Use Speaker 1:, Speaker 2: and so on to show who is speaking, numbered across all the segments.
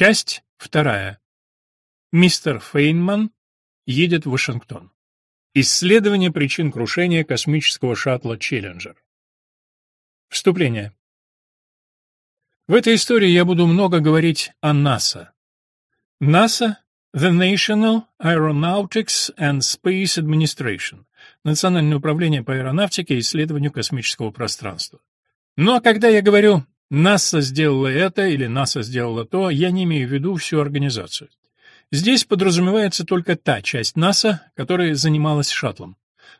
Speaker 1: Часть вторая. Мистер Фейнман едет в Вашингтон. Исследование причин крушения космического шаттла «Челленджер». Вступление. В этой истории я буду много говорить о НАСА. НАСА – The National Aeronautics and Space Administration – Национальное управление по аэронавтике и исследованию космического пространства. Но когда я говорю НАСА сделала это или НАСА сделала то, я не имею в виду всю организацию. Здесь подразумевается только та часть НАСА, которая занималась шаттлом.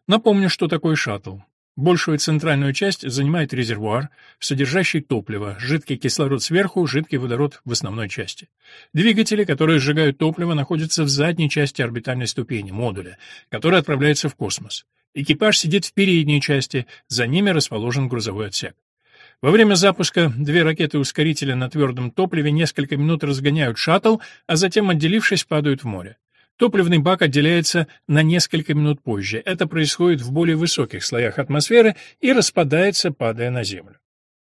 Speaker 1: Напомню, что такое шаттл. Большую центральную часть занимает резервуар, содержащий топливо, жидкий кислород сверху, жидкий водород в основной части. Двигатели, которые сжигают топливо, находятся в задней части орбитальной ступени, модуля, который отправляется в космос. Экипаж сидит в передней части, за ними расположен грузовой отсек. Во время запуска две ракеты ускорителя на твердом топливе несколько минут разгоняют шаттл, а затем, отделившись, падают в море. Топливный бак отделяется на несколько минут позже. Это происходит в более высоких слоях атмосферы и распадается, падая на Землю.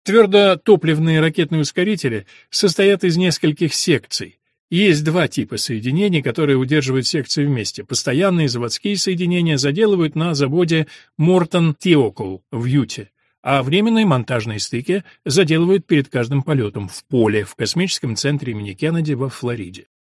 Speaker 1: Твердотопливные ракетные ускорители состоят из нескольких секций. Есть два типа соединений, которые удерживают секции вместе. Постоянные заводские соединения заделывают на заводе Мортон Тиокул в Юте а временные монтажные стыки заделывают перед каждым полетом в поле в космическом центре имени Кеннеди во Флориде.